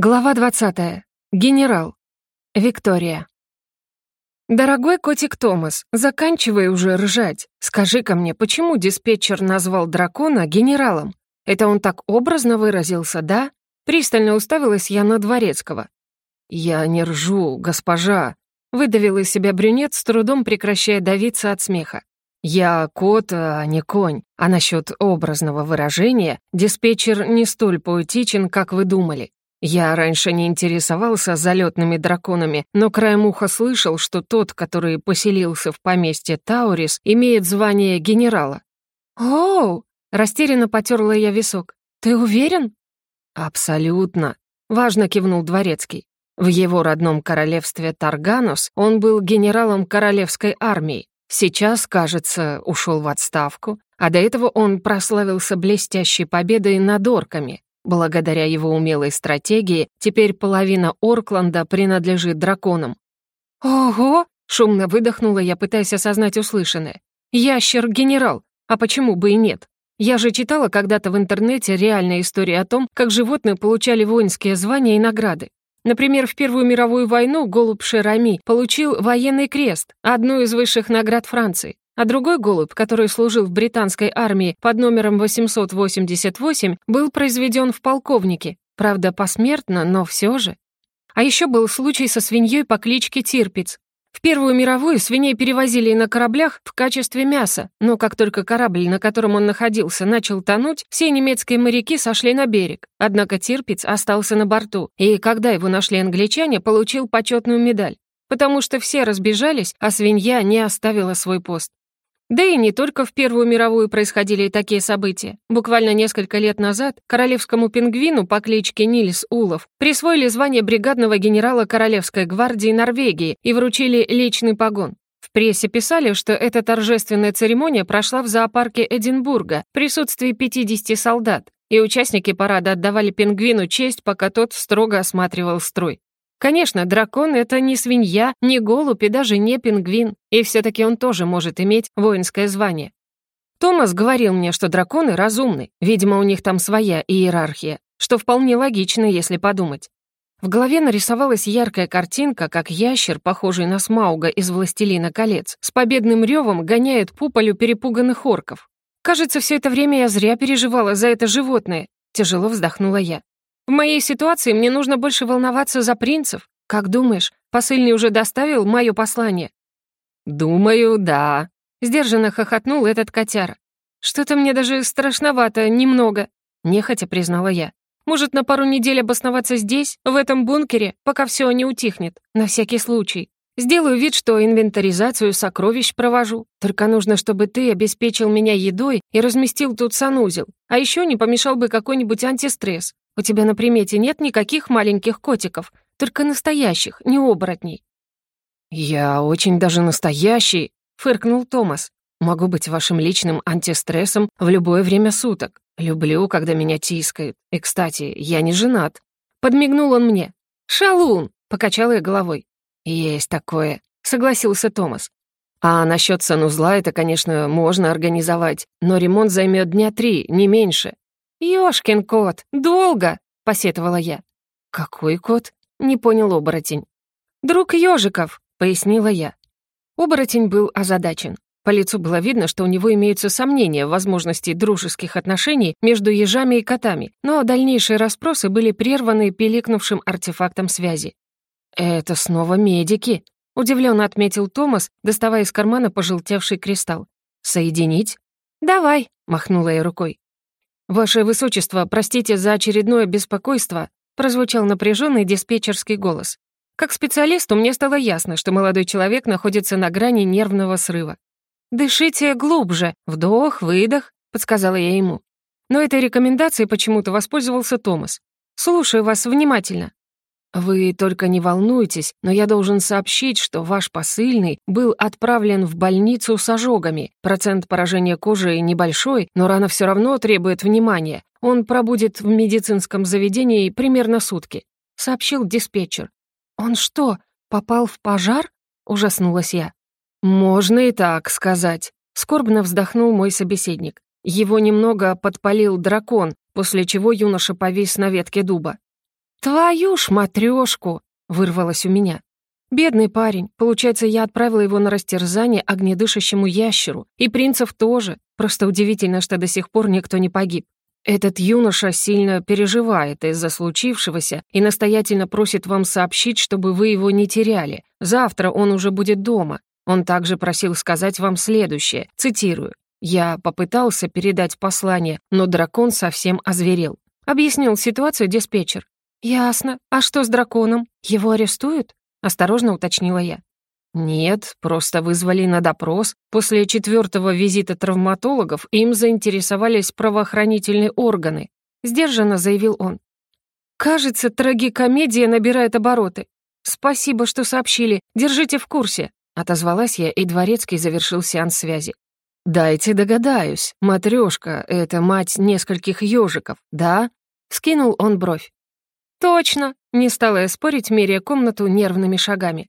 Глава 20. Генерал. Виктория. «Дорогой котик Томас, заканчивай уже ржать. Скажи-ка мне, почему диспетчер назвал дракона генералом? Это он так образно выразился, да?» Пристально уставилась я на Дворецкого. «Я не ржу, госпожа», — выдавил из себя брюнет, с трудом прекращая давиться от смеха. «Я кот, а не конь. А насчет образного выражения диспетчер не столь поэтичен, как вы думали. Я раньше не интересовался залетными драконами, но краем уха слышал, что тот, который поселился в поместье Таурис, имеет звание генерала. «Оу!» — растерянно потерла я висок. «Ты уверен?» «Абсолютно», — важно кивнул Дворецкий. В его родном королевстве Тарганус он был генералом королевской армии. Сейчас, кажется, ушел в отставку, а до этого он прославился блестящей победой над орками. Благодаря его умелой стратегии, теперь половина Оркленда принадлежит драконам. «Ого!» — шумно выдохнула я, пытаясь осознать услышанное. «Ящер-генерал! А почему бы и нет? Я же читала когда-то в интернете реальные истории о том, как животные получали воинские звания и награды. Например, в Первую мировую войну голубь Шерами получил военный крест, одну из высших наград Франции. А другой голубь, который служил в британской армии под номером 888, был произведен в полковнике. Правда, посмертно, но все же. А еще был случай со свиньей по кличке Тирпиц. В Первую мировую свиней перевозили на кораблях в качестве мяса, но как только корабль, на котором он находился, начал тонуть, все немецкие моряки сошли на берег. Однако Тирпиц остался на борту, и когда его нашли англичане, получил почетную медаль. Потому что все разбежались, а свинья не оставила свой пост. Да и не только в Первую мировую происходили такие события. Буквально несколько лет назад королевскому пингвину по кличке Нильс Улов присвоили звание бригадного генерала Королевской гвардии Норвегии и вручили личный погон. В прессе писали, что эта торжественная церемония прошла в зоопарке Эдинбурга в присутствии 50 солдат, и участники парада отдавали пингвину честь, пока тот строго осматривал строй. Конечно, дракон — это не свинья, не голубь и даже не пингвин, и все таки он тоже может иметь воинское звание. Томас говорил мне, что драконы разумны, видимо, у них там своя иерархия, что вполне логично, если подумать. В голове нарисовалась яркая картинка, как ящер, похожий на Смауга из «Властелина колец», с победным ревом гоняет по полю перепуганных орков. Кажется, все это время я зря переживала за это животное. Тяжело вздохнула я. В моей ситуации мне нужно больше волноваться за принцев. Как думаешь, посыльный уже доставил мое послание?» «Думаю, да», — сдержанно хохотнул этот котяра. «Что-то мне даже страшновато, немного», — нехотя признала я. «Может, на пару недель обосноваться здесь, в этом бункере, пока все не утихнет, на всякий случай. Сделаю вид, что инвентаризацию сокровищ провожу. Только нужно, чтобы ты обеспечил меня едой и разместил тут санузел. А еще не помешал бы какой-нибудь антистресс. У тебя на примете нет никаких маленьких котиков, только настоящих, не оборотней». «Я очень даже настоящий», — фыркнул Томас. «Могу быть вашим личным антистрессом в любое время суток. Люблю, когда меня тискают. И, кстати, я не женат». Подмигнул он мне. «Шалун!» — покачала я головой. «Есть такое», — согласился Томас. «А насчет санузла это, конечно, можно организовать, но ремонт займет дня три, не меньше. «Ёшкин кот, долго!» — посетовала я. «Какой кот?» — не понял оборотень. «Друг ёжиков», — пояснила я. Оборотень был озадачен. По лицу было видно, что у него имеются сомнения в возможности дружеских отношений между ежами и котами, но дальнейшие расспросы были прерваны пиликнувшим артефактом связи. «Это снова медики», — удивленно отметил Томас, доставая из кармана пожелтевший кристалл. «Соединить?» «Давай», — махнула я рукой. «Ваше Высочество, простите за очередное беспокойство», прозвучал напряженный диспетчерский голос. Как специалисту мне стало ясно, что молодой человек находится на грани нервного срыва. «Дышите глубже, вдох, выдох», — подсказала я ему. Но этой рекомендацией почему-то воспользовался Томас. «Слушаю вас внимательно». «Вы только не волнуйтесь, но я должен сообщить, что ваш посыльный был отправлен в больницу с ожогами. Процент поражения кожи небольшой, но рана все равно требует внимания. Он пробудет в медицинском заведении примерно сутки», — сообщил диспетчер. «Он что, попал в пожар?» — ужаснулась я. «Можно и так сказать», — скорбно вздохнул мой собеседник. Его немного подпалил дракон, после чего юноша повис на ветке дуба. «Твою ж матрёшку!» — вырвалось у меня. Бедный парень. Получается, я отправила его на растерзание огнедышащему ящеру. И принцев тоже. Просто удивительно, что до сих пор никто не погиб. Этот юноша сильно переживает из-за случившегося и настоятельно просит вам сообщить, чтобы вы его не теряли. Завтра он уже будет дома. Он также просил сказать вам следующее, цитирую. «Я попытался передать послание, но дракон совсем озверел». Объяснил ситуацию диспетчер. «Ясно. А что с драконом? Его арестуют?» — осторожно уточнила я. «Нет, просто вызвали на допрос. После четвертого визита травматологов им заинтересовались правоохранительные органы», — сдержанно заявил он. «Кажется, трагикомедия набирает обороты. Спасибо, что сообщили. Держите в курсе», — отозвалась я, и Дворецкий завершил сеанс связи. «Дайте догадаюсь. Матрёшка — это мать нескольких ёжиков, да?» — скинул он бровь. «Точно!» — не стала я спорить, меряя комнату нервными шагами.